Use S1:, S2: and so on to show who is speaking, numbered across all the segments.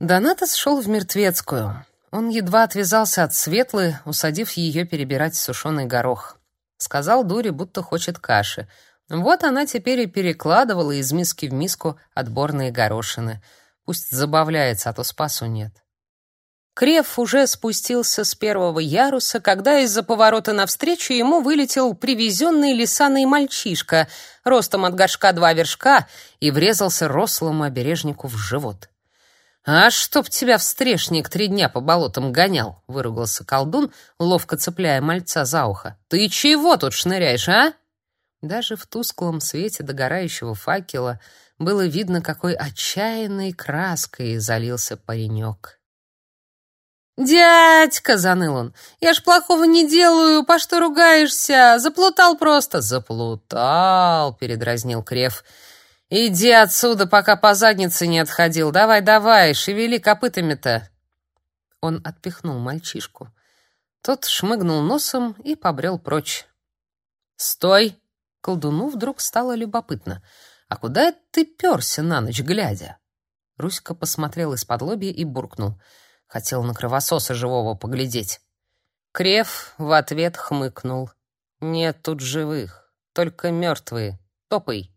S1: Донатос шел в мертвецкую. Он едва отвязался от Светлы, усадив ее перебирать сушеный горох. Сказал Дуре, будто хочет каши. Вот она теперь и перекладывала из миски в миску отборные горошины. Пусть забавляется, а то спасу нет. Крев уже спустился с первого яруса, когда из-за поворота навстречу ему вылетел привезенный лисаный мальчишка, ростом от горшка два вершка, и врезался рослому обережнику в живот. «А чтоб тебя встрешник три дня по болотам гонял!» — выругался колдун, ловко цепляя мальца за ухо. «Ты чего тут шныряешь, а?» Даже в тусклом свете догорающего факела было видно, какой отчаянной краской залился паренек. «Дядька!» — заныл он. «Я ж плохого не делаю, по что ругаешься? Заплутал просто!» «Заплутал!» — передразнил Крев. Иди отсюда, пока по заднице не отходил. Давай, давай, шевели копытами-то. Он отпихнул мальчишку. Тот шмыгнул носом и побрел прочь. Стой! Колдуну вдруг стало любопытно. А куда ты перся на ночь глядя? Руська посмотрел из-под лобья и буркнул: хотел на кровососа живого поглядеть. Крев в ответ хмыкнул: "Нет тут живых, только мертвые. Топай".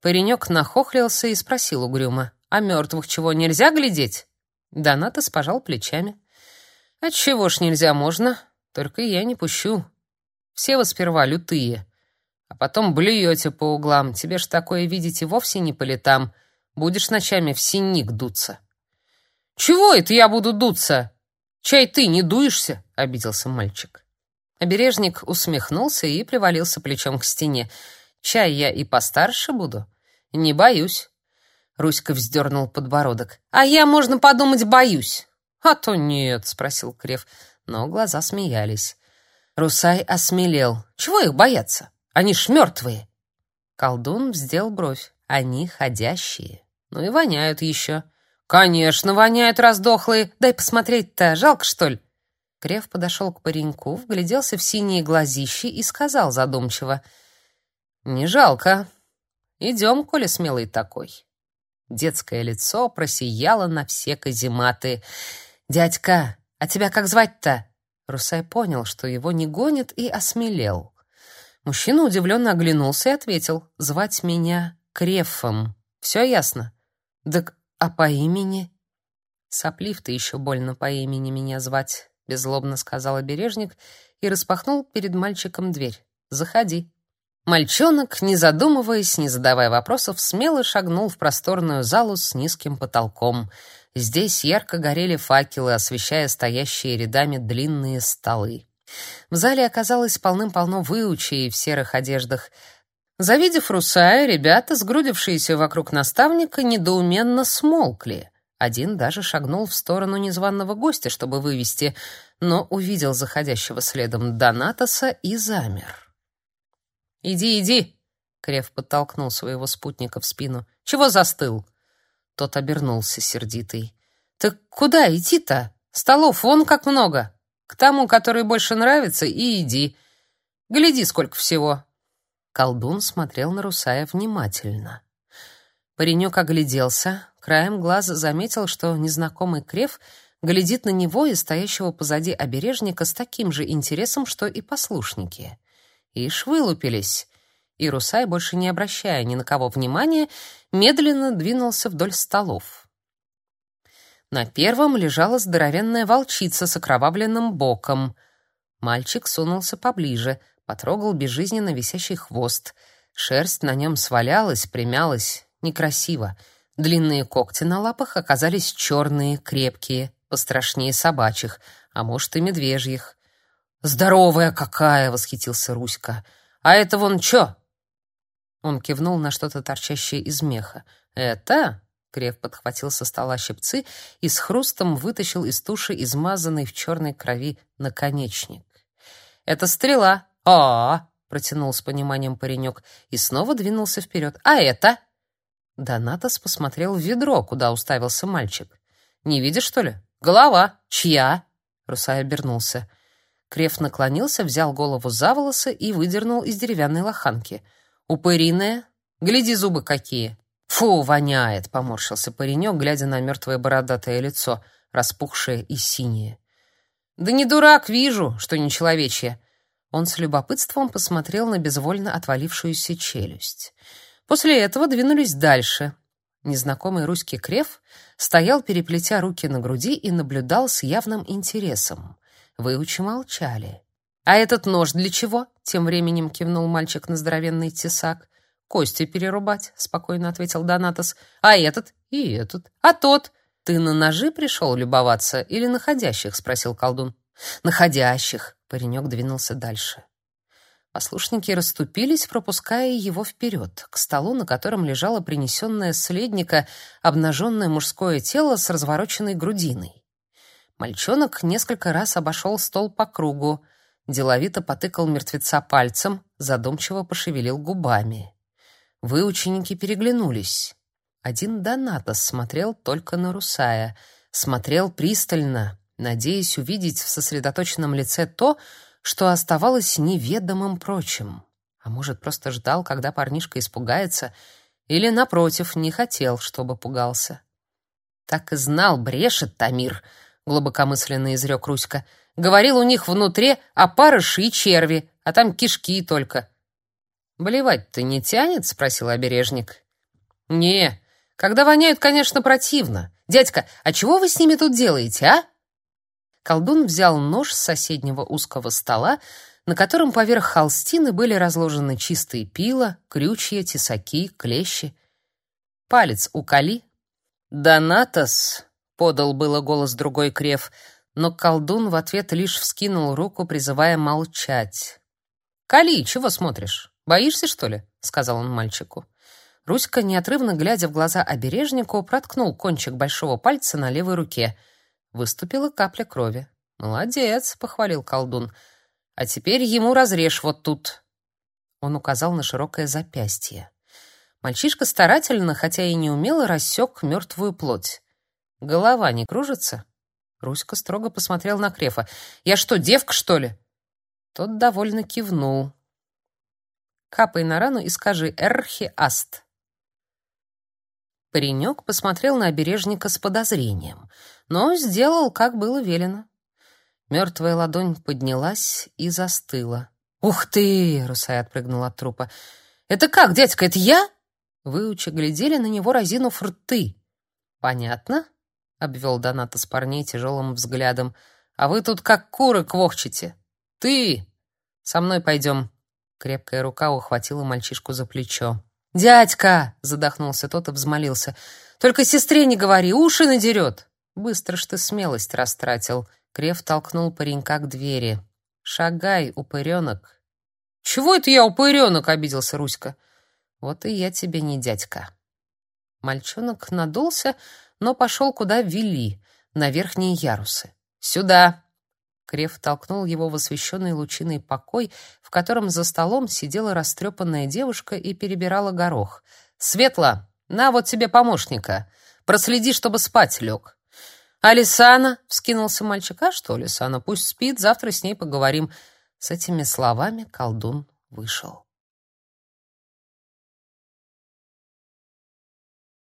S1: Паренек нахохлился и спросил угрюмо: "А мертвых чего нельзя глядеть?" Донатос пожал плечами. "Отчего ж нельзя можно? Только я не пущу. Все вы сперва лютые, а потом блюете по углам. Тебе ж такое видеть и вовсе не по летам. Будешь ночами в синик дуться". "Чего это я буду дуться? Чай ты не дуешься?" обиделся мальчик. Обережник усмехнулся и привалился плечом к стене. Чай я и постарше буду. Не боюсь. Руська вздернул подбородок. А я, можно подумать, боюсь. А то нет, спросил Крев, но глаза смеялись. Русай осмелел. Чего их бояться? Они ж мертвые. Колдун вздел бровь. Они ходящие. Ну и воняют еще. Конечно, воняют раздохлые. Дай посмотреть-то, жалко что ли? Крев подошел к пареньку, вгляделся в синие глазищи и сказал задумчиво: не жалко. Идем, коли смелый такой. Детское лицо просияло на все казематы. Дядька, а тебя как звать-то? Русай понял, что его не гонит, и осмелел. Мужчина удивленно оглянулся и ответил: "Звать меня Крефом. Все ясно?" "Так а по имени?" "Соплив ты еще больно по имени меня звать", беззлобно сказал обережник и распахнул перед мальчиком дверь. "Заходи". Мальчонок, не задумываясь, не задавая вопросов, смело шагнул в просторную залу с низким потолком. Здесь ярко горели факелы, освещая стоящие рядами длинные столы. В зале оказалось полным-полно выучей в серых одеждах. Завидев Русая, ребята, сгрудившиеся вокруг наставника, недоуменно смолкли. Один даже шагнул в сторону незваного гостя, чтобы вывести, но увидел заходящего следом Донатоса и замер. «Иди, иди!» — Крев подтолкнул своего спутника в спину. «Чего застыл?» Тот обернулся сердитый. «Так куда идти-то? Столов вон как много. К тому, который больше нравится, и иди. Гляди, сколько всего!» Колдун смотрел на Русая внимательно. Паренек огляделся, краем глаза заметил, что незнакомый Крев глядит на него и стоящего позади обережника с таким же интересом, что и послушники — Ишь вылупились. И Русай, больше не обращая ни на кого внимания, медленно двинулся вдоль столов. На первом лежала здоровенная волчица с окровавленным боком. Мальчик сунулся поближе, потрогал безжизненно висящий хвост. Шерсть на нем свалялась, примялась, некрасиво. Длинные когти на лапах оказались черные, крепкие, пострашнее собачьих, а может и медвежьих. «Здоровая какая!» — восхитился Руська. «А это вон чё?» Он кивнул на что-то торчащее из меха. «Это?» — Крев подхватил со стола щипцы и с хрустом вытащил из туши измазанный в черной крови наконечник. «Это стрела!» «А-а-а!» — протянул с пониманием паренек и снова двинулся вперед. «А это?» Донатос посмотрел в ведро, куда уставился мальчик. «Не видишь, что ли? Голова! Чья?» Русай обернулся. Креф наклонился, взял голову за волосы и выдернул из деревянной лоханки. «Упыриная? Гляди, зубы какие!» Фу, воняет, поморщился паренек, глядя на мертвое бородатое лицо, распухшее и синее. Да не дурак, вижу, что не человечье. Он с любопытством посмотрел на безвольно отвалившуюся челюсть. После этого двинулись дальше. Незнакомый русский крев стоял, переплетя руки на груди, и наблюдал с явным интересом. Выучи молчали. «А этот нож для чего?» — тем временем кивнул мальчик на здоровенный тесак. «Кости перерубать», — спокойно ответил Донатос. «А этот? И этот? А тот? Ты на ножи пришел любоваться или находящих?» — спросил колдун. «Находящих», — паренек двинулся дальше. Послушники расступились, пропуская его вперед, к столу, на котором лежало принесенное следника обнаженное мужское тело с развороченной грудиной. Мальчонок несколько раз обошел стол по кругу, деловито потыкал мертвеца пальцем, задумчиво пошевелил губами. Выученики переглянулись. Один Донатос смотрел только на Русая, смотрел пристально, надеясь увидеть в сосредоточенном лице то, что оставалось неведомым прочим. А может, просто ждал, когда парнишка испугается, или, напротив, не хотел, чтобы пугался. «Так и знал, брешет Тамир», — глубокомысленно изрек Руська. «Говорил, у них внутри опарыши и черви, а там кишки только. «Болевать-то не тянет?» — спросил обережник. «Не, когда воняют, конечно, противно. Дядька, а чего вы с ними тут делаете, а?» Колдун взял нож с соседнего узкого стола, на котором поверх холстины были разложены чистые пила, крючья, тесаки, клещи. «Палец уколи». «Донатос!» — подал было голос другой крев, но колдун в ответ лишь вскинул руку, призывая молчать. «Кали, чего смотришь?» Боишься, что ли?» — сказал он мальчику. Руська, неотрывно глядя в глаза обережнику, проткнул кончик большого пальца на левой руке. Выступила капля крови. «Молодец», — похвалил колдун. «А теперь ему разрежь вот тут». Он указал на широкое запястье. Мальчишка старательно, хотя и не умело, рассек мертвую плоть. «Голова не кружится?» Руська строго посмотрел на Крефа. «Я что, девка, что ли?» Тот довольно кивнул. Капай на рану и скажи «Эрхи Аст». Паренек посмотрел на обережника с подозрением, но сделал, как было велено. Мертвая ладонь поднялась и застыла. «Ух ты!» — Русай отпрыгнул от трупа. «Это как, дядька, это я?» Выучи глядели на него, разинув рты. «Понятно?» — обвел Доната с парней тяжелым взглядом. «А вы тут как куры квохчете!» «Ты! Со мной пойдем!» Крепкая рука ухватила мальчишку за плечо. «Дядька!» — задохнулся тот и взмолился. «Только сестре не говори, уши надерет!» «Быстро ж ты смелость растратил!» Крев толкнул паренька к двери. «Шагай, упыренок!» «Чего это я упыренок?» — обиделся Руська. «Вот и я тебе не дядька». Мальчонок надулся, но пошел куда вели, на верхние ярусы. «Сюда!» Крев толкнул его в освещенный лучиной покой, в котором за столом сидела растрепанная девушка и перебирала горох. «Светла, на вот тебе помощника. Проследи, чтобы спать лег». «Алисана?» — вскинулся мальчик. «А что, Алисана, пусть спит, завтра с ней поговорим». С этими словами колдун вышел.